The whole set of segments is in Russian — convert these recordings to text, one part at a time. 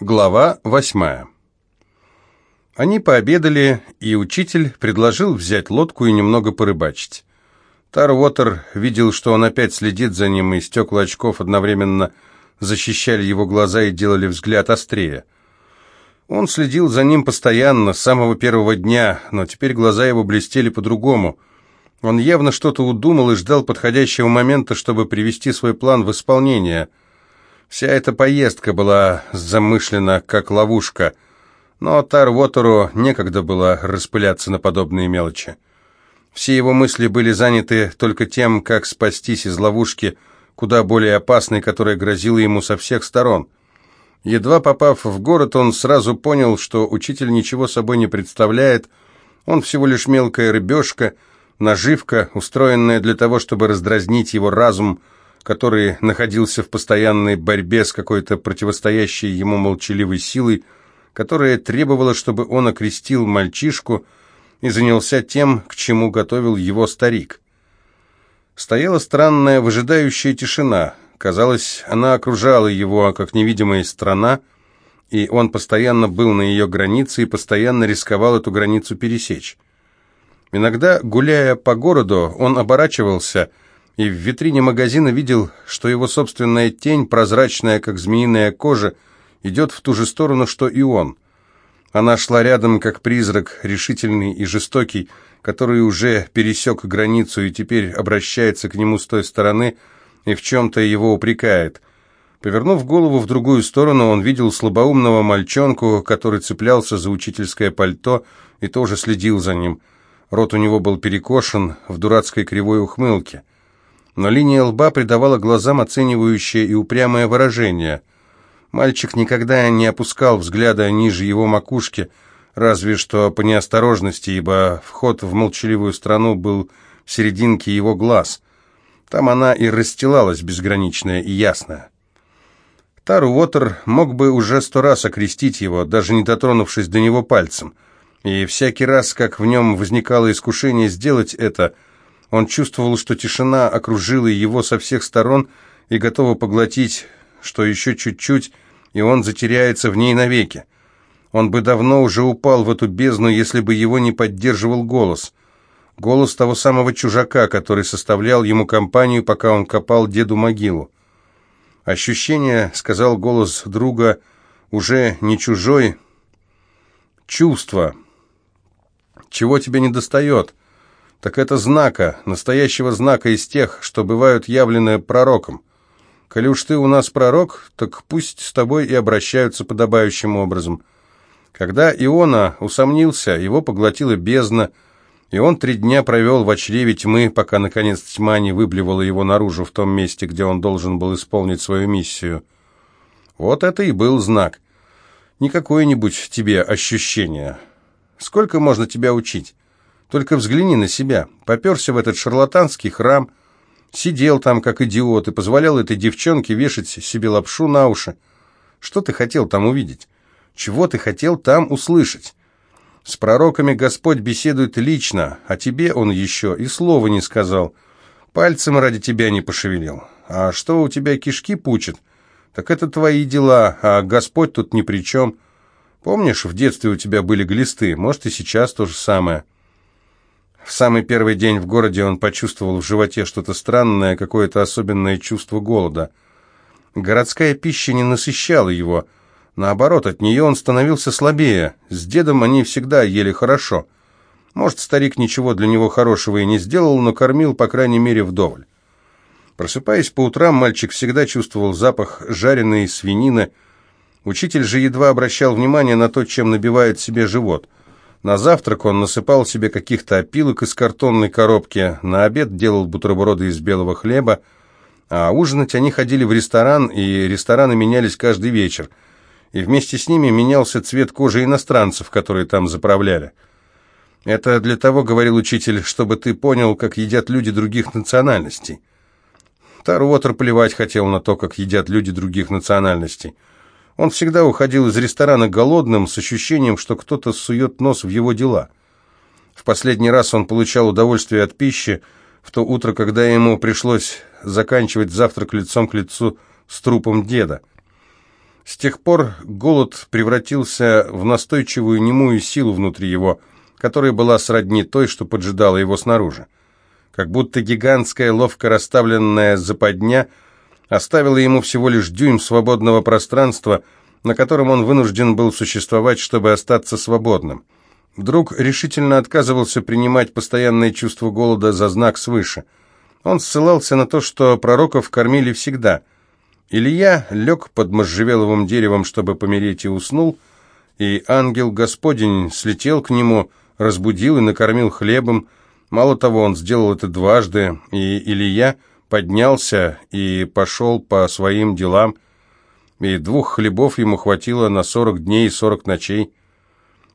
Глава восьмая. Они пообедали, и учитель предложил взять лодку и немного порыбачить. Тарвотер видел, что он опять следит за ним, и стекла очков одновременно защищали его глаза и делали взгляд острее. Он следил за ним постоянно, с самого первого дня, но теперь глаза его блестели по-другому. Он явно что-то удумал и ждал подходящего момента, чтобы привести свой план в исполнение – Вся эта поездка была замышлена как ловушка, но Тарвотеру некогда было распыляться на подобные мелочи. Все его мысли были заняты только тем, как спастись из ловушки, куда более опасной, которая грозила ему со всех сторон. Едва попав в город, он сразу понял, что учитель ничего собой не представляет, он всего лишь мелкая рыбешка, наживка, устроенная для того, чтобы раздразнить его разум, который находился в постоянной борьбе с какой-то противостоящей ему молчаливой силой, которая требовала, чтобы он окрестил мальчишку и занялся тем, к чему готовил его старик. Стояла странная выжидающая тишина. Казалось, она окружала его, как невидимая страна, и он постоянно был на ее границе и постоянно рисковал эту границу пересечь. Иногда, гуляя по городу, он оборачивался – и в витрине магазина видел, что его собственная тень, прозрачная, как змеиная кожа, идет в ту же сторону, что и он. Она шла рядом, как призрак, решительный и жестокий, который уже пересек границу и теперь обращается к нему с той стороны и в чем-то его упрекает. Повернув голову в другую сторону, он видел слабоумного мальчонку, который цеплялся за учительское пальто и тоже следил за ним. Рот у него был перекошен в дурацкой кривой ухмылке но линия лба придавала глазам оценивающее и упрямое выражение. Мальчик никогда не опускал взгляда ниже его макушки, разве что по неосторожности, ибо вход в молчаливую страну был в серединке его глаз. Там она и расстилалась безграничная и ясная. Тару Уотер мог бы уже сто раз окрестить его, даже не дотронувшись до него пальцем. И всякий раз, как в нем возникало искушение сделать это – он чувствовал, что тишина окружила его со всех сторон и готова поглотить, что еще чуть-чуть, и он затеряется в ней навеки. Он бы давно уже упал в эту бездну, если бы его не поддерживал голос. Голос того самого чужака, который составлял ему компанию, пока он копал деду могилу. Ощущение, сказал голос друга, уже не чужой, чувство. Чего тебе не достает? Так это знака, настоящего знака из тех, что бывают явлены пророком. Коли уж ты у нас пророк, так пусть с тобой и обращаются подобающим образом. Когда Иона усомнился, его поглотила бездна, и он три дня провел в чреве тьмы, пока, наконец, тьма не выблевала его наружу в том месте, где он должен был исполнить свою миссию. Вот это и был знак. Не какое-нибудь тебе ощущение. Сколько можно тебя учить? Только взгляни на себя. Поперся в этот шарлатанский храм, сидел там, как идиот, и позволял этой девчонке вешать себе лапшу на уши. Что ты хотел там увидеть? Чего ты хотел там услышать? С пророками Господь беседует лично, а тебе он еще и слова не сказал. Пальцем ради тебя не пошевелил. А что у тебя кишки пучат? Так это твои дела, а Господь тут ни при чем. Помнишь, в детстве у тебя были глисты, может и сейчас то же самое». В самый первый день в городе он почувствовал в животе что-то странное, какое-то особенное чувство голода. Городская пища не насыщала его. Наоборот, от нее он становился слабее. С дедом они всегда ели хорошо. Может, старик ничего для него хорошего и не сделал, но кормил, по крайней мере, вдоволь. Просыпаясь по утрам, мальчик всегда чувствовал запах жареной свинины. Учитель же едва обращал внимание на то, чем набивает себе живот – на завтрак он насыпал себе каких-то опилок из картонной коробки, на обед делал бутерброды из белого хлеба, а ужинать они ходили в ресторан, и рестораны менялись каждый вечер, и вместе с ними менялся цвет кожи иностранцев, которые там заправляли. «Это для того, — говорил учитель, — чтобы ты понял, как едят люди других национальностей». Тарвотер плевать хотел на то, как едят люди других национальностей. Он всегда уходил из ресторана голодным, с ощущением, что кто-то сует нос в его дела. В последний раз он получал удовольствие от пищи в то утро, когда ему пришлось заканчивать завтрак лицом к лицу с трупом деда. С тех пор голод превратился в настойчивую немую силу внутри его, которая была сродни той, что поджидала его снаружи. Как будто гигантская, ловко расставленная западня оставила ему всего лишь дюйм свободного пространства, на котором он вынужден был существовать, чтобы остаться свободным. Вдруг решительно отказывался принимать постоянное чувство голода за знак свыше. Он ссылался на то, что пророков кормили всегда – Илья лег под можжевеловым деревом, чтобы помереть, и уснул, и ангел Господень слетел к нему, разбудил и накормил хлебом. Мало того, он сделал это дважды, и Илья поднялся и пошел по своим делам, и двух хлебов ему хватило на сорок дней и сорок ночей.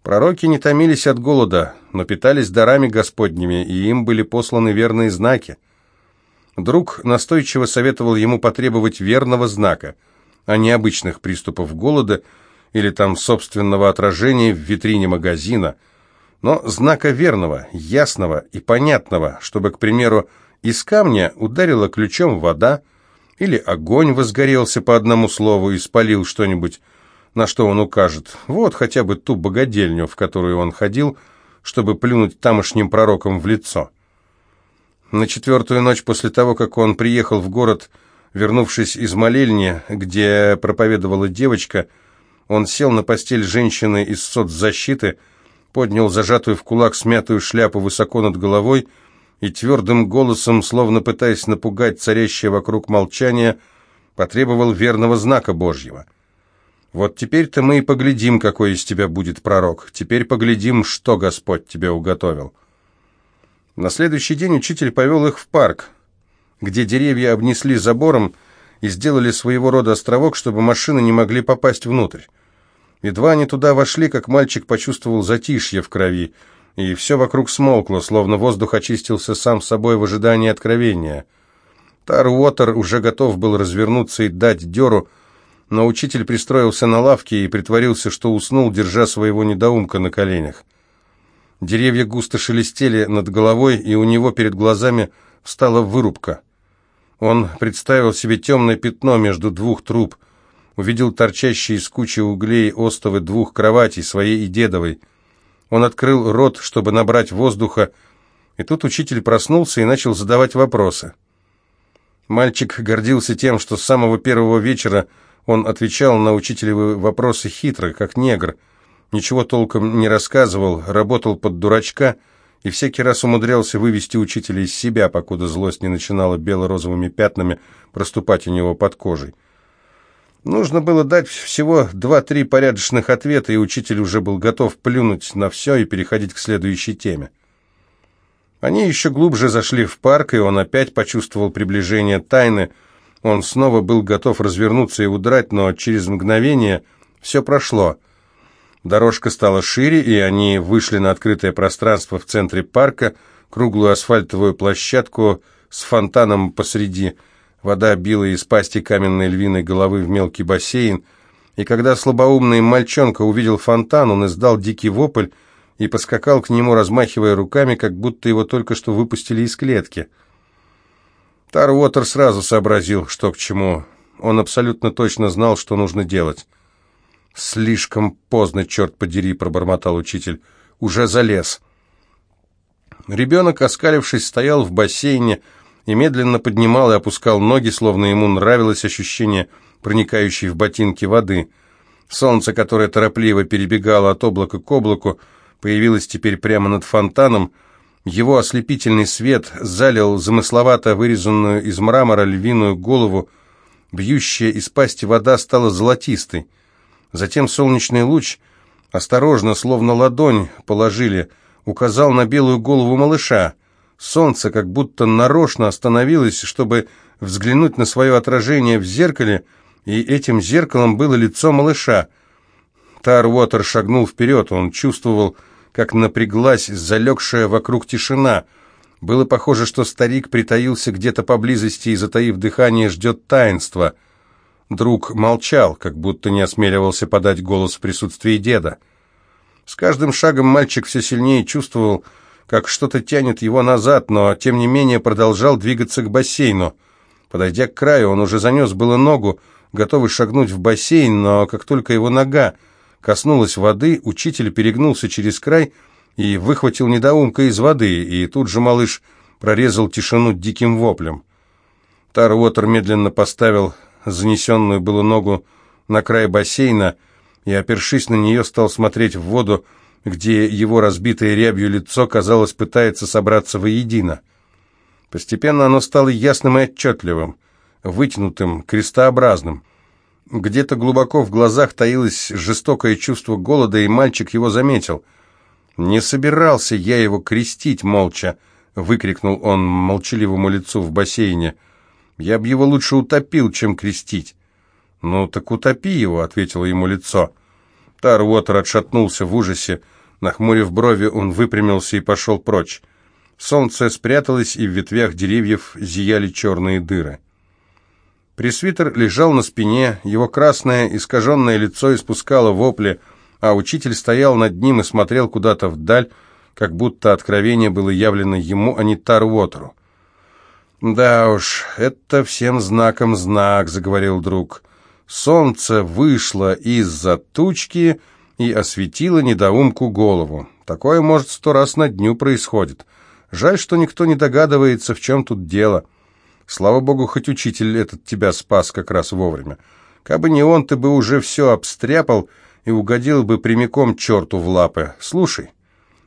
Пророки не томились от голода, но питались дарами Господними, и им были посланы верные знаки. Друг настойчиво советовал ему потребовать верного знака, а не обычных приступов голода или там собственного отражения в витрине магазина, но знака верного, ясного и понятного, чтобы, к примеру, из камня ударила ключом вода, или огонь возгорелся по одному слову и спалил что-нибудь, на что он укажет. Вот хотя бы ту богадельню, в которую он ходил, чтобы плюнуть тамошним пророкам в лицо. На четвертую ночь после того, как он приехал в город, вернувшись из молельни, где проповедовала девочка, он сел на постель женщины из соцзащиты, поднял зажатую в кулак смятую шляпу высоко над головой и твердым голосом, словно пытаясь напугать царящее вокруг молчание, потребовал верного знака Божьего. «Вот теперь-то мы и поглядим, какой из тебя будет пророк. Теперь поглядим, что Господь тебе уготовил». На следующий день учитель повел их в парк, где деревья обнесли забором и сделали своего рода островок, чтобы машины не могли попасть внутрь. Едва они туда вошли, как мальчик почувствовал затишье в крови, и все вокруг смолкло, словно воздух очистился сам собой в ожидании откровения. Тар Уотер уже готов был развернуться и дать дёру, но учитель пристроился на лавке и притворился, что уснул, держа своего недоумка на коленях. Деревья густо шелестели над головой, и у него перед глазами встала вырубка. Он представил себе темное пятно между двух труб, увидел торчащие из кучи углей остовы двух кроватей, своей и дедовой. Он открыл рот, чтобы набрать воздуха, и тут учитель проснулся и начал задавать вопросы. Мальчик гордился тем, что с самого первого вечера он отвечал на учителевы вопросы хитро, как негр – ничего толком не рассказывал, работал под дурачка и всякий раз умудрялся вывести учителя из себя, покуда злость не начинала бело-розовыми пятнами проступать у него под кожей. Нужно было дать всего два-три порядочных ответа, и учитель уже был готов плюнуть на все и переходить к следующей теме. Они еще глубже зашли в парк, и он опять почувствовал приближение тайны. Он снова был готов развернуться и удрать, но через мгновение все прошло — Дорожка стала шире, и они вышли на открытое пространство в центре парка, круглую асфальтовую площадку с фонтаном посреди. Вода била из пасти каменной львиной головы в мелкий бассейн, и когда слабоумный мальчонка увидел фонтан, он издал дикий вопль и поскакал к нему, размахивая руками, как будто его только что выпустили из клетки. Тарвотер сразу сообразил, что к чему. Он абсолютно точно знал, что нужно делать. «Слишком поздно, черт подери», — пробормотал учитель. «Уже залез». Ребенок, оскалившись, стоял в бассейне и медленно поднимал и опускал ноги, словно ему нравилось ощущение проникающей в ботинки воды. Солнце, которое торопливо перебегало от облака к облаку, появилось теперь прямо над фонтаном. Его ослепительный свет залил замысловато вырезанную из мрамора львиную голову. Бьющая из пасти вода стала золотистой. Затем солнечный луч, осторожно, словно ладонь положили, указал на белую голову малыша. Солнце как будто нарочно остановилось, чтобы взглянуть на свое отражение в зеркале, и этим зеркалом было лицо малыша. Тарвотер шагнул вперед, он чувствовал, как напряглась залегшая вокруг тишина. Было похоже, что старик притаился где-то поблизости и, затаив дыхание, ждет таинства — Друг молчал, как будто не осмеливался подать голос в присутствии деда. С каждым шагом мальчик все сильнее чувствовал, как что-то тянет его назад, но, тем не менее, продолжал двигаться к бассейну. Подойдя к краю, он уже занес было ногу, готовый шагнуть в бассейн, но как только его нога коснулась воды, учитель перегнулся через край и выхватил недоумка из воды, и тут же малыш прорезал тишину диким воплем. Тар Уотер медленно поставил занесенную было ногу на край бассейна и, опершись на нее, стал смотреть в воду, где его разбитое рябью лицо, казалось, пытается собраться воедино. Постепенно оно стало ясным и отчетливым, вытянутым, крестообразным. Где-то глубоко в глазах таилось жестокое чувство голода, и мальчик его заметил. «Не собирался я его крестить молча», — выкрикнул он молчаливому лицу в бассейне. «Я б его лучше утопил, чем крестить». «Ну, так утопи его», — ответило ему лицо. Тарвотер отшатнулся в ужасе. Нахмурив брови, он выпрямился и пошел прочь. Солнце спряталось, и в ветвях деревьев зияли черные дыры. Пресвитер лежал на спине, его красное, искаженное лицо испускало вопли, а учитель стоял над ним и смотрел куда-то вдаль, как будто откровение было явлено ему, а не Тарвотеру. «Да уж, это всем знаком знак», — заговорил друг. Солнце вышло из-за тучки и осветило недоумку голову. Такое, может, сто раз на дню происходит. Жаль, что никто не догадывается, в чем тут дело. Слава богу, хоть учитель этот тебя спас как раз вовремя. Кабы не он, ты бы уже все обстряпал и угодил бы прямиком черту в лапы. Слушай,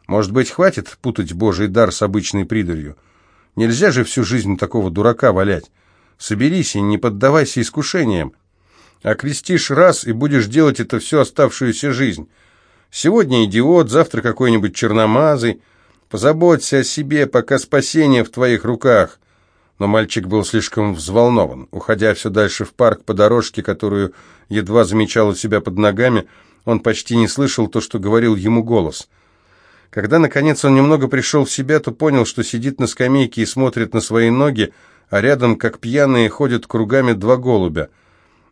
может быть, хватит путать божий дар с обычной придурью? Нельзя же всю жизнь такого дурака валять. Соберись и не поддавайся искушениям. Окрестишь раз и будешь делать это всю оставшуюся жизнь. Сегодня идиот, завтра какой-нибудь черномазый. Позаботься о себе, пока спасение в твоих руках. Но мальчик был слишком взволнован. Уходя все дальше в парк по дорожке, которую едва замечал у себя под ногами, он почти не слышал то, что говорил ему голос. Когда, наконец, он немного пришел в себя, то понял, что сидит на скамейке и смотрит на свои ноги, а рядом, как пьяные, ходят кругами два голубя —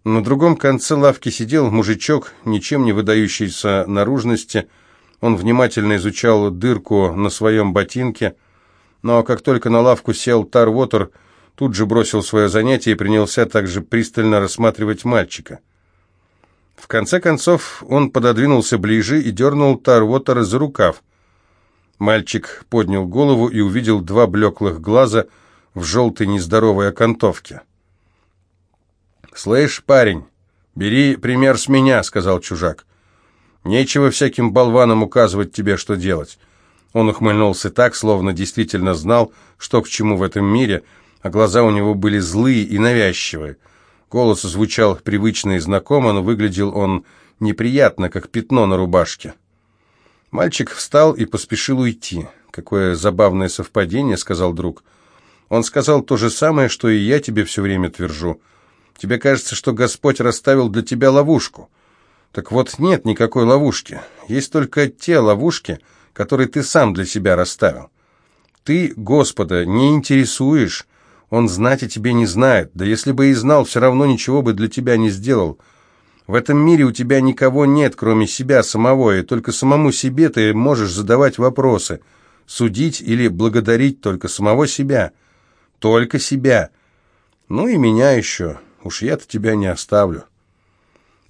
на другом конце лавки сидел мужичок, ничем не выдающийся наружности. Он внимательно изучал дырку на своем ботинке, но как только на лавку сел Тарвотер, тут же бросил свое занятие и принялся также пристально рассматривать мальчика. В конце концов он пододвинулся ближе и дернул Тарвотера за рукав. Мальчик поднял голову и увидел два блеклых глаза в желтой нездоровой окантовке. «Слышь, парень, бери пример с меня», — сказал чужак. «Нечего всяким болванам указывать тебе, что делать». Он ухмыльнулся так, словно действительно знал, что к чему в этом мире, а глаза у него были злые и навязчивые. Голос звучал привычно и знакомо, но выглядел он неприятно, как пятно на рубашке. Мальчик встал и поспешил уйти. «Какое забавное совпадение», — сказал друг. «Он сказал то же самое, что и я тебе все время твержу. Тебе кажется, что Господь расставил для тебя ловушку. Так вот, нет никакой ловушки. Есть только те ловушки, которые ты сам для себя расставил. Ты Господа не интересуешь, Он знать о тебе не знает, да если бы и знал, все равно ничего бы для тебя не сделал. В этом мире у тебя никого нет, кроме себя самого, и только самому себе ты можешь задавать вопросы, судить или благодарить только самого себя. Только себя. Ну и меня еще. Уж я-то тебя не оставлю.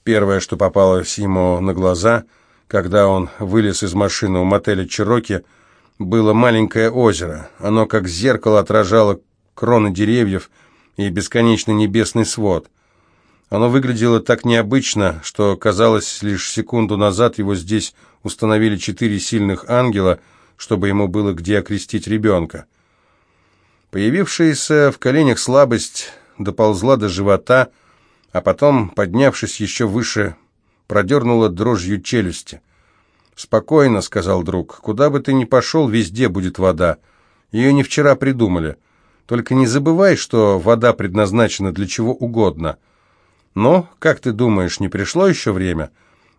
Первое, что попалось ему на глаза, когда он вылез из машины у мотеля «Чироки», было маленькое озеро. Оно как зеркало отражало кроны деревьев и бесконечный небесный свод. Оно выглядело так необычно, что казалось, лишь секунду назад его здесь установили четыре сильных ангела, чтобы ему было где окрестить ребенка. Появившаяся в коленях слабость доползла до живота, а потом, поднявшись еще выше, продернула дрожью челюсти. «Спокойно», — сказал друг, — «куда бы ты ни пошел, везде будет вода. Ее не вчера придумали. Только не забывай, что вода предназначена для чего угодно. Но, как ты думаешь, не пришло еще время?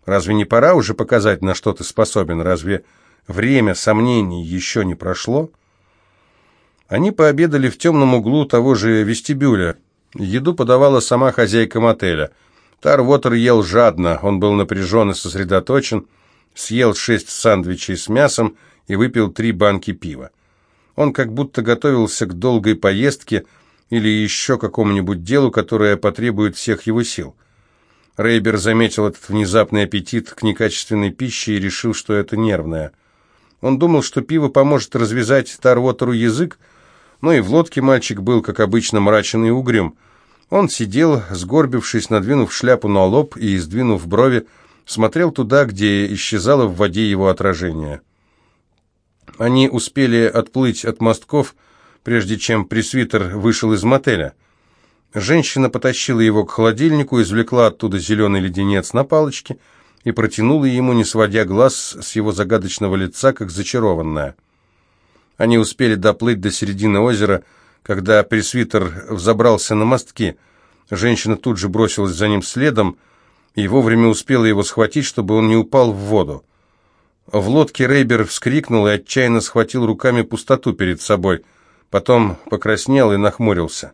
Разве не пора уже показать, на что ты способен? Разве время сомнений еще не прошло?» Они пообедали в темном углу того же вестибюля. Еду подавала сама хозяйка мотеля. Тарвотер ел жадно, он был напряжен и сосредоточен, съел шесть сандвичей с мясом и выпил три банки пива. Он как будто готовился к долгой поездке, или еще какому-нибудь делу, которое потребует всех его сил. Рейбер заметил этот внезапный аппетит к некачественной пище и решил, что это нервное. Он думал, что пиво поможет развязать Тарвотеру язык, но и в лодке мальчик был, как обычно, мрачен и угрюм. Он сидел, сгорбившись, надвинув шляпу на лоб и сдвинув брови, смотрел туда, где исчезало в воде его отражение. Они успели отплыть от мостков, прежде чем пресвитер вышел из мотеля. Женщина потащила его к холодильнику, извлекла оттуда зеленый леденец на палочке и протянула ему, не сводя глаз с его загадочного лица, как зачарованная. Они успели доплыть до середины озера, когда пресвитер взобрался на мостки. Женщина тут же бросилась за ним следом и вовремя успела его схватить, чтобы он не упал в воду. В лодке Рейбер вскрикнул и отчаянно схватил руками пустоту перед собой. Потом покраснел и нахмурился.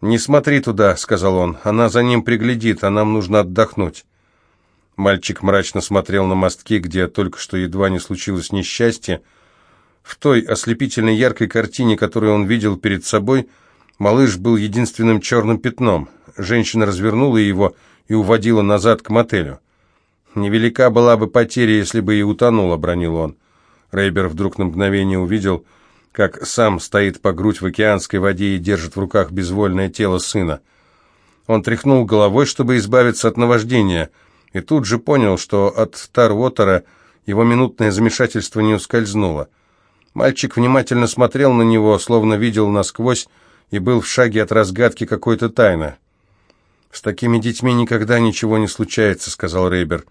«Не смотри туда», — сказал он, — «она за ним приглядит, а нам нужно отдохнуть». Мальчик мрачно смотрел на мостки, где только что едва не случилось несчастье, — в той ослепительной яркой картине, которую он видел перед собой, малыш был единственным черным пятном. Женщина развернула его и уводила назад к мотелю. «Невелика была бы потеря, если бы и утонула», — бронил он. Рейбер вдруг на мгновение увидел, как сам стоит по грудь в океанской воде и держит в руках безвольное тело сына. Он тряхнул головой, чтобы избавиться от наваждения, и тут же понял, что от Тарвотера его минутное замешательство не ускользнуло. Мальчик внимательно смотрел на него, словно видел насквозь, и был в шаге от разгадки какой-то тайны. «С такими детьми никогда ничего не случается», — сказал Рейбер.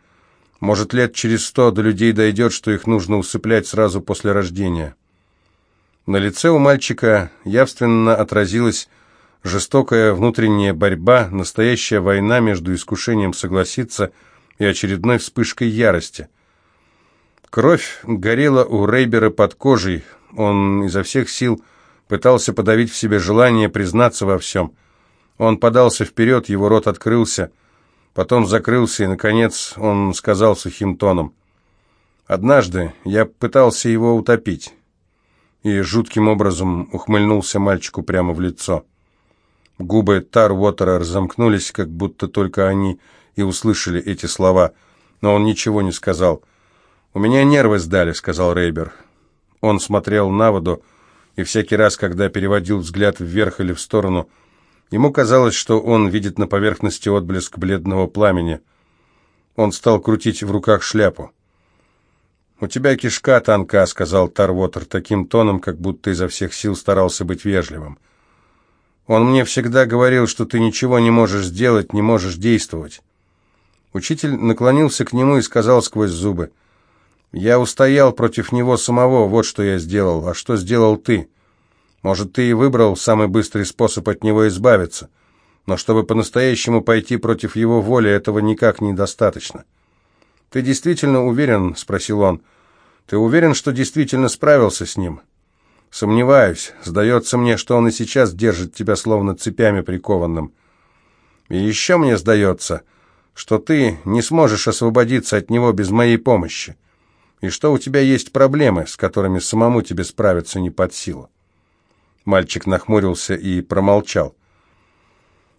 «Может, лет через сто до людей дойдет, что их нужно усыплять сразу после рождения». На лице у мальчика явственно отразилась жестокая внутренняя борьба, настоящая война между искушением согласиться и очередной вспышкой ярости — Кровь горела у Рейбера под кожей. Он изо всех сил пытался подавить в себе желание признаться во всем. Он подался вперед, его рот открылся, потом закрылся, и, наконец, он сказал сухим тоном. «Однажды я пытался его утопить» и жутким образом ухмыльнулся мальчику прямо в лицо. Губы Тар-Уотера разомкнулись, как будто только они и услышали эти слова, но он ничего не сказал — «У меня нервы сдали», — сказал Рейбер. Он смотрел на воду, и всякий раз, когда переводил взгляд вверх или в сторону, ему казалось, что он видит на поверхности отблеск бледного пламени. Он стал крутить в руках шляпу. «У тебя кишка тонка», — сказал Тарвотер таким тоном, как будто изо всех сил старался быть вежливым. «Он мне всегда говорил, что ты ничего не можешь сделать, не можешь действовать». Учитель наклонился к нему и сказал сквозь зубы, — я устоял против него самого, вот что я сделал. А что сделал ты? Может, ты и выбрал самый быстрый способ от него избавиться. Но чтобы по-настоящему пойти против его воли, этого никак недостаточно. «Ты действительно уверен?» — спросил он. «Ты уверен, что действительно справился с ним?» «Сомневаюсь. Сдается мне, что он и сейчас держит тебя словно цепями прикованным. И еще мне сдается, что ты не сможешь освободиться от него без моей помощи и что у тебя есть проблемы, с которыми самому тебе справиться не под силу. Мальчик нахмурился и промолчал.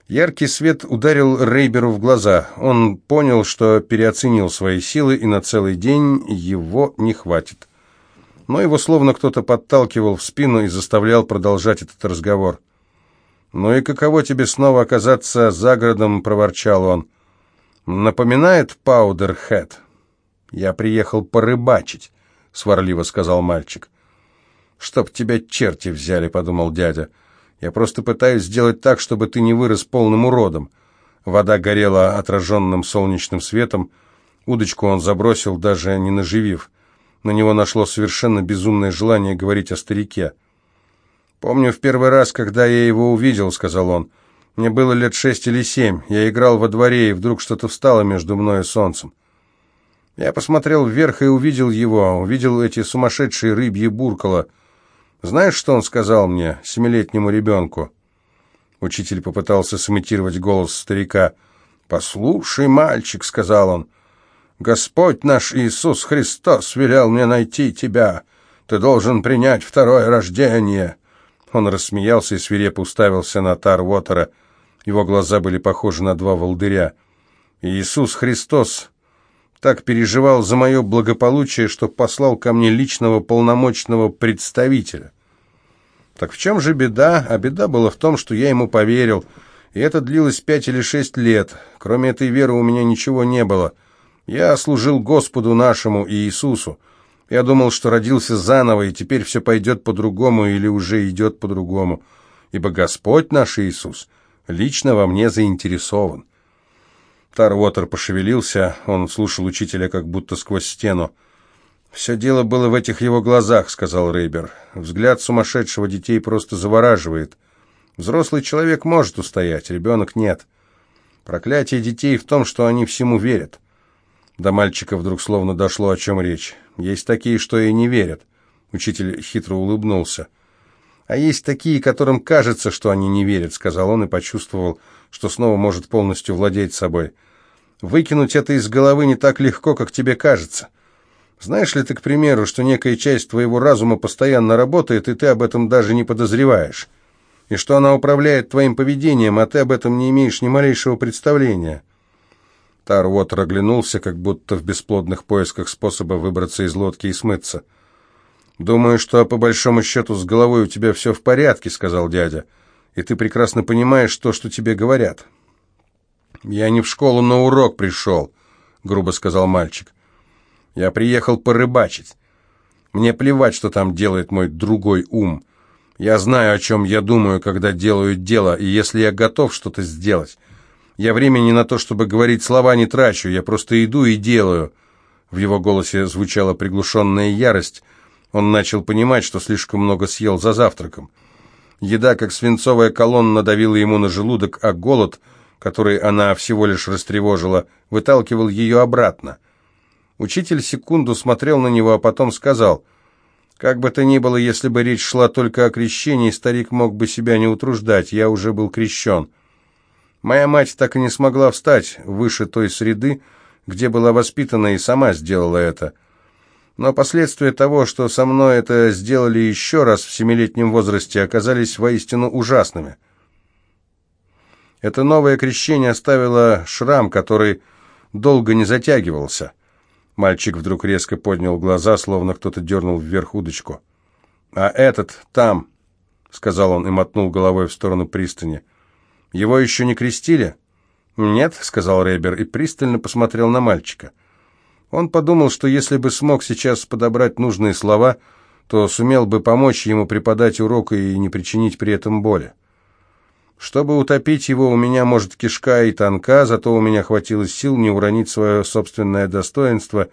Яркий свет ударил Рейберу в глаза. Он понял, что переоценил свои силы, и на целый день его не хватит. Но его словно кто-то подталкивал в спину и заставлял продолжать этот разговор. «Ну и каково тебе снова оказаться за городом?» — проворчал он. «Напоминает Паудерхэт?» «Я приехал порыбачить», — сварливо сказал мальчик. «Чтоб тебя черти взяли», — подумал дядя. «Я просто пытаюсь сделать так, чтобы ты не вырос полным уродом». Вода горела отраженным солнечным светом. Удочку он забросил, даже не наживив. На него нашло совершенно безумное желание говорить о старике. «Помню в первый раз, когда я его увидел», — сказал он. «Мне было лет шесть или семь. Я играл во дворе, и вдруг что-то встало между мной и солнцем. Я посмотрел вверх и увидел его, увидел эти сумасшедшие рыбьи буркала. Знаешь, что он сказал мне, семилетнему ребенку? Учитель попытался сымитировать голос старика. «Послушай, мальчик», — сказал он, — «Господь наш Иисус Христос велел мне найти тебя. Ты должен принять второе рождение». Он рассмеялся и свирепо уставился на Тар Уотера. Его глаза были похожи на два волдыря. «Иисус Христос так переживал за мое благополучие, что послал ко мне личного полномочного представителя. Так в чем же беда? А беда была в том, что я ему поверил, и это длилось пять или шесть лет. Кроме этой веры у меня ничего не было. Я служил Господу нашему и Иисусу. Я думал, что родился заново, и теперь все пойдет по-другому или уже идет по-другому, ибо Господь наш Иисус лично во мне заинтересован. Тарвотер пошевелился, он слушал учителя как будто сквозь стену. «Все дело было в этих его глазах», — сказал Рейбер. «Взгляд сумасшедшего детей просто завораживает. Взрослый человек может устоять, ребенок нет. Проклятие детей в том, что они всему верят». До мальчика вдруг словно дошло, о чем речь. «Есть такие, что и не верят». Учитель хитро улыбнулся. «А есть такие, которым кажется, что они не верят», — сказал он и почувствовал, что снова может полностью владеть собой. «Выкинуть это из головы не так легко, как тебе кажется. Знаешь ли ты, к примеру, что некая часть твоего разума постоянно работает, и ты об этом даже не подозреваешь, и что она управляет твоим поведением, а ты об этом не имеешь ни малейшего представления?» Тарвотер оглянулся, как будто в бесплодных поисках способа выбраться из лодки и смыться. «Думаю, что по большому счету с головой у тебя все в порядке», — сказал дядя. «И ты прекрасно понимаешь то, что тебе говорят». «Я не в школу на урок пришел», — грубо сказал мальчик. «Я приехал порыбачить. Мне плевать, что там делает мой другой ум. Я знаю, о чем я думаю, когда делаю дело, и если я готов что-то сделать, я времени на то, чтобы говорить слова, не трачу, я просто иду и делаю». В его голосе звучала приглушенная ярость, он начал понимать, что слишком много съел за завтраком. Еда, как свинцовая колонна, давила ему на желудок, а голод, который она всего лишь растревожила, выталкивал ее обратно. Учитель секунду смотрел на него, а потом сказал, «Как бы то ни было, если бы речь шла только о крещении, старик мог бы себя не утруждать, я уже был крещен. Моя мать так и не смогла встать выше той среды, где была воспитана, и сама сделала это». Но последствия того, что со мной это сделали еще раз в семилетнем возрасте, оказались воистину ужасными. Это новое крещение оставило шрам, который долго не затягивался. Мальчик вдруг резко поднял глаза, словно кто-то дернул вверх удочку. «А этот там», — сказал он и мотнул головой в сторону пристани. «Его еще не крестили?» «Нет», — сказал Рейбер и пристально посмотрел на мальчика. — он подумал, что если бы смог сейчас подобрать нужные слова, то сумел бы помочь ему преподать урок и не причинить при этом боли. Чтобы утопить его, у меня, может, кишка и тонка, зато у меня хватило сил не уронить свое собственное достоинство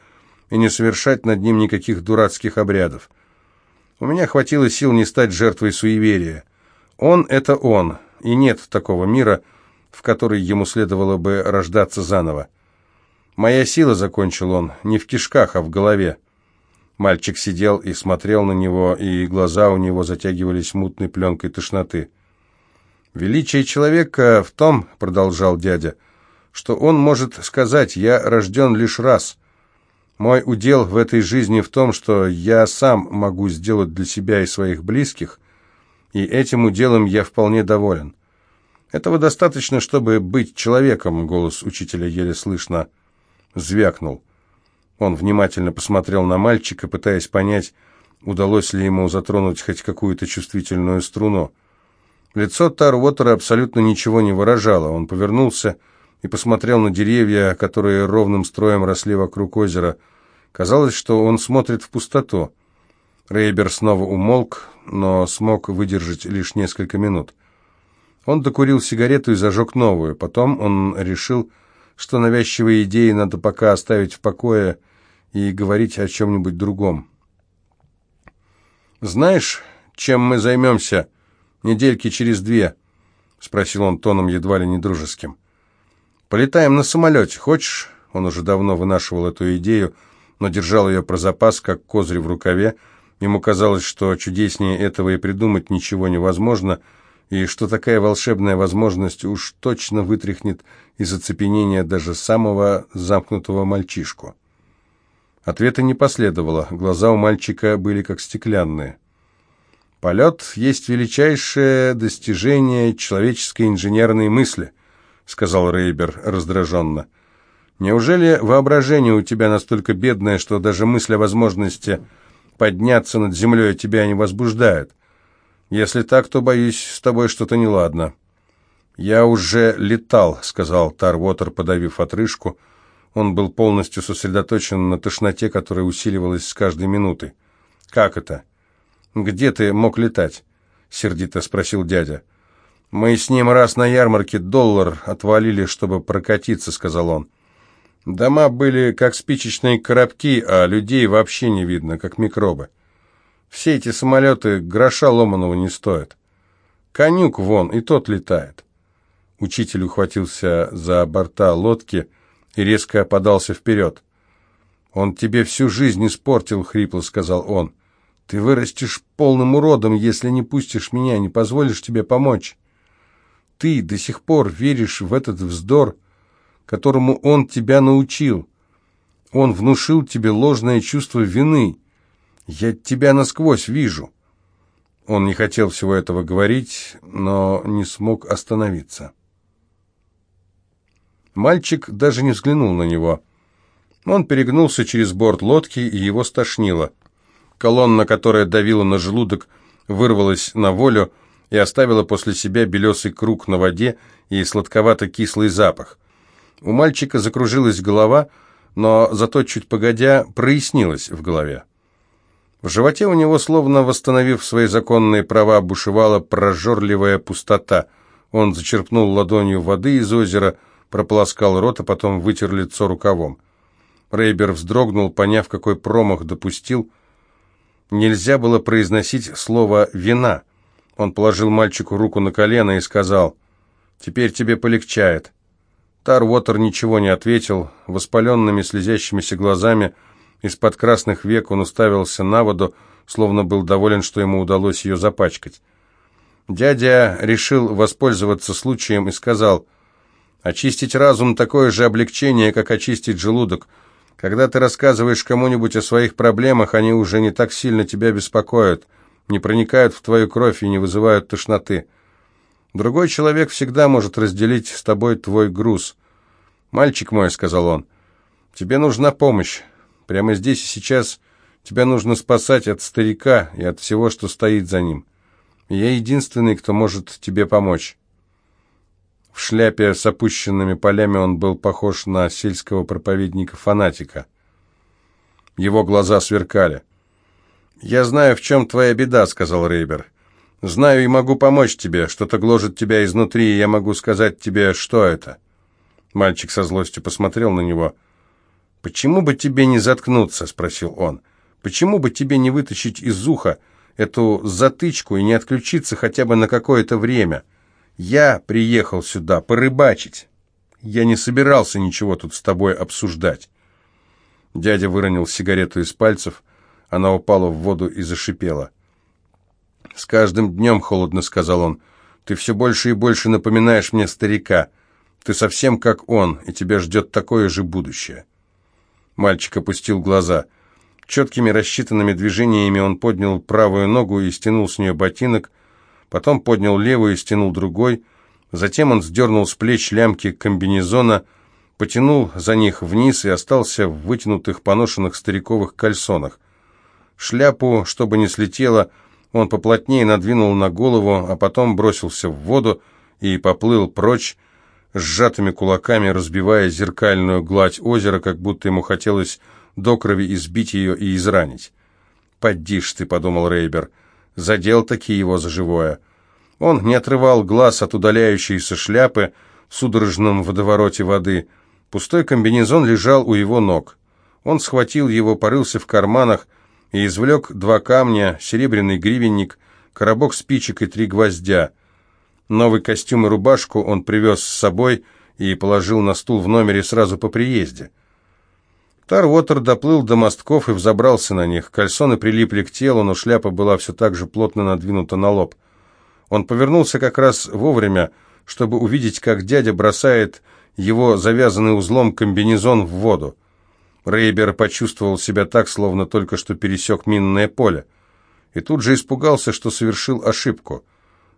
и не совершать над ним никаких дурацких обрядов. У меня хватило сил не стать жертвой суеверия. Он — это он, и нет такого мира, в который ему следовало бы рождаться заново. «Моя сила», — закончил он, — «не в кишках, а в голове». Мальчик сидел и смотрел на него, и глаза у него затягивались мутной пленкой тошноты. «Величие человека в том», — продолжал дядя, — «что он может сказать «я рожден лишь раз». Мой удел в этой жизни в том, что я сам могу сделать для себя и своих близких, и этим уделом я вполне доволен. Этого достаточно, чтобы быть человеком», — голос учителя еле слышно, — звякнул. Он внимательно посмотрел на мальчика, пытаясь понять, удалось ли ему затронуть хоть какую-то чувствительную струну. Лицо Тарвотера абсолютно ничего не выражало. Он повернулся и посмотрел на деревья, которые ровным строем росли вокруг озера. Казалось, что он смотрит в пустоту. Рейбер снова умолк, но смог выдержать лишь несколько минут. Он докурил сигарету и зажег новую. Потом он решил что навязчивые идеи надо пока оставить в покое и говорить о чем-нибудь другом. «Знаешь, чем мы займемся недельки через две?» — спросил он тоном едва ли не дружеским. «Полетаем на самолете, хочешь?» Он уже давно вынашивал эту идею, но держал ее про запас, как козырь в рукаве. Ему казалось, что чудеснее этого и придумать ничего невозможно — и что такая волшебная возможность уж точно вытряхнет из оцепенения даже самого замкнутого мальчишку. Ответа не последовало, глаза у мальчика были как стеклянные. «Полет есть величайшее достижение человеческой инженерной мысли», — сказал Рейбер раздраженно. «Неужели воображение у тебя настолько бедное, что даже мысль о возможности подняться над землей тебя не возбуждает? Если так, то, боюсь, с тобой что-то неладно». «Я уже летал», — сказал Тарвотер, подавив отрыжку. Он был полностью сосредоточен на тошноте, которая усиливалась с каждой минутой. «Как это?» «Где ты мог летать?» — сердито спросил дядя. «Мы с ним раз на ярмарке доллар отвалили, чтобы прокатиться», — сказал он. «Дома были как спичечные коробки, а людей вообще не видно, как микробы. Все эти самолеты гроша ломаного не стоят. Конюк вон, и тот летает». Учитель ухватился за борта лодки и резко подался вперед. «Он тебе всю жизнь испортил», — хрипло сказал он. «Ты вырастешь полным уродом, если не пустишь меня, не позволишь тебе помочь. Ты до сих пор веришь в этот вздор, которому он тебя научил. Он внушил тебе ложное чувство вины. Я тебя насквозь вижу». Он не хотел всего этого говорить, но не смог остановиться. Мальчик даже не взглянул на него. Он перегнулся через борт лодки, и его стошнило. Колонна, которая давила на желудок, вырвалась на волю и оставила после себя белесый круг на воде и сладковато-кислый запах. У мальчика закружилась голова, но зато чуть погодя прояснилось в голове. В животе у него, словно восстановив свои законные права, бушевала прожорливая пустота. Он зачерпнул ладонью воды из озера, прополоскал рот, а потом вытер лицо рукавом. Рейбер вздрогнул, поняв, какой промах допустил. Нельзя было произносить слово «вина». Он положил мальчику руку на колено и сказал, «Теперь тебе полегчает». Тарвотер ничего не ответил. Воспаленными слезящимися глазами из-под красных век он уставился на воду, словно был доволен, что ему удалось ее запачкать. Дядя решил воспользоваться случаем и сказал, Очистить разум – такое же облегчение, как очистить желудок. Когда ты рассказываешь кому-нибудь о своих проблемах, они уже не так сильно тебя беспокоят, не проникают в твою кровь и не вызывают тошноты. Другой человек всегда может разделить с тобой твой груз. «Мальчик мой», — сказал он, — «тебе нужна помощь. Прямо здесь и сейчас тебя нужно спасать от старика и от всего, что стоит за ним. я единственный, кто может тебе помочь». В шляпе с опущенными полями он был похож на сельского проповедника-фанатика. Его глаза сверкали. «Я знаю, в чем твоя беда», — сказал Рейбер. «Знаю и могу помочь тебе. Что-то гложет тебя изнутри, и я могу сказать тебе, что это». Мальчик со злостью посмотрел на него. «Почему бы тебе не заткнуться?» — спросил он. «Почему бы тебе не вытащить из уха эту затычку и не отключиться хотя бы на какое-то время?» Я приехал сюда порыбачить. Я не собирался ничего тут с тобой обсуждать. Дядя выронил сигарету из пальцев, она упала в воду и зашипела. «С каждым днем, — холодно сказал он, — ты все больше и больше напоминаешь мне старика. Ты совсем как он, и тебя ждет такое же будущее». Мальчик опустил глаза. Четкими рассчитанными движениями он поднял правую ногу и стянул с нее ботинок, потом поднял левую и стянул другой, затем он сдернул с плеч лямки комбинезона, потянул за них вниз и остался в вытянутых поношенных стариковых кальсонах. Шляпу, чтобы не слетела, он поплотнее надвинул на голову, а потом бросился в воду и поплыл прочь, сжатыми кулаками разбивая зеркальную гладь озера, как будто ему хотелось до крови избить ее и изранить. «Поди ж ты», — подумал Рейбер, — задел таки его за живое. Он не отрывал глаз от удаляющейся шляпы в судорожном водовороте воды. Пустой комбинезон лежал у его ног. Он схватил его, порылся в карманах и извлек два камня, серебряный гривенник, коробок спичек и три гвоздя. Новый костюм и рубашку он привез с собой и положил на стул в номере сразу по приезде. Тарвотер доплыл до мостков и взобрался на них. Кальсоны прилипли к телу, но шляпа была все так же плотно надвинута на лоб. Он повернулся как раз вовремя, чтобы увидеть, как дядя бросает его завязанный узлом комбинезон в воду. Рейбер почувствовал себя так, словно только что пересек минное поле. и тут же испугался, что совершил ошибку.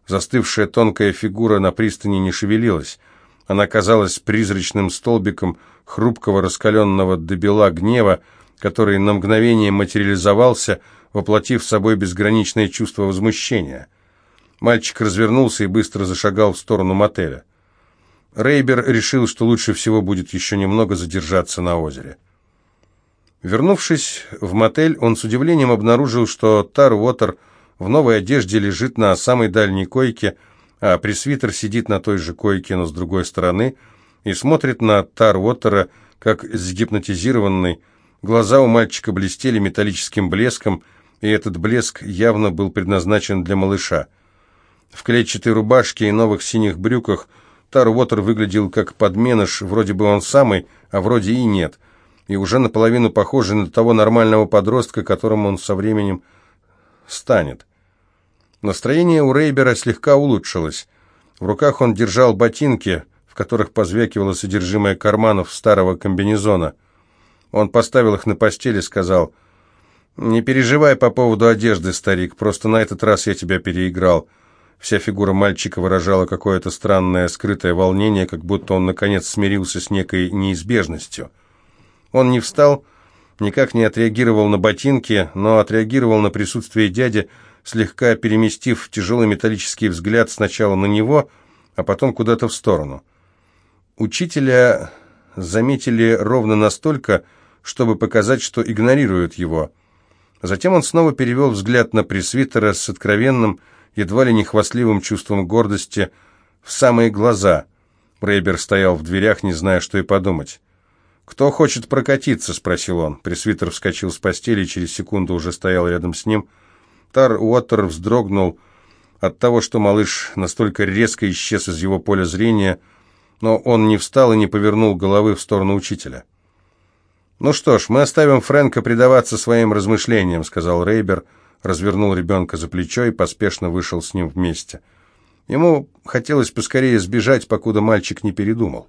Застывшая тонкая фигура на пристани не шевелилась. Она казалась призрачным столбиком хрупкого раскаленного до бела гнева, который на мгновение материализовался, воплотив собой безграничное чувство возмущения. Мальчик развернулся и быстро зашагал в сторону мотеля. Рейбер решил, что лучше всего будет еще немного задержаться на озере. Вернувшись в мотель, он с удивлением обнаружил, что Тар Уотер в новой одежде лежит на самой дальней койке, а пресвитер сидит на той же койке, но с другой стороны, и смотрит на Тар Уотера, как загипнотизированный. Глаза у мальчика блестели металлическим блеском, и этот блеск явно был предназначен для малыша. В клетчатой рубашке и новых синих брюках Тар Уотер выглядел как подменыш, вроде бы он самый, а вроде и нет – и уже наполовину похожий на того нормального подростка, которым он со временем станет. Настроение у Рейбера слегка улучшилось. В руках он держал ботинки, в которых позвякивало содержимое карманов старого комбинезона. Он поставил их на постель и сказал, «Не переживай по поводу одежды, старик, просто на этот раз я тебя переиграл». Вся фигура мальчика выражала какое-то странное скрытое волнение, как будто он наконец смирился с некой неизбежностью. Он не встал, никак не отреагировал на ботинки, но отреагировал на присутствие дяди, слегка переместив тяжелый металлический взгляд сначала на него, а потом куда-то в сторону. Учителя заметили ровно настолько, чтобы показать, что игнорируют его. Затем он снова перевел взгляд на пресвитера с откровенным, едва ли не хвастливым чувством гордости в самые глаза. Брейбер стоял в дверях, не зная, что и подумать. «Кто хочет прокатиться?» — спросил он. Пресвитер вскочил с постели и через секунду уже стоял рядом с ним. Тар Уоттер вздрогнул от того, что малыш настолько резко исчез из его поля зрения, но он не встал и не повернул головы в сторону учителя. «Ну что ж, мы оставим Фрэнка предаваться своим размышлениям», — сказал Рейбер, развернул ребенка за плечо и поспешно вышел с ним вместе. Ему хотелось поскорее сбежать, покуда мальчик не передумал.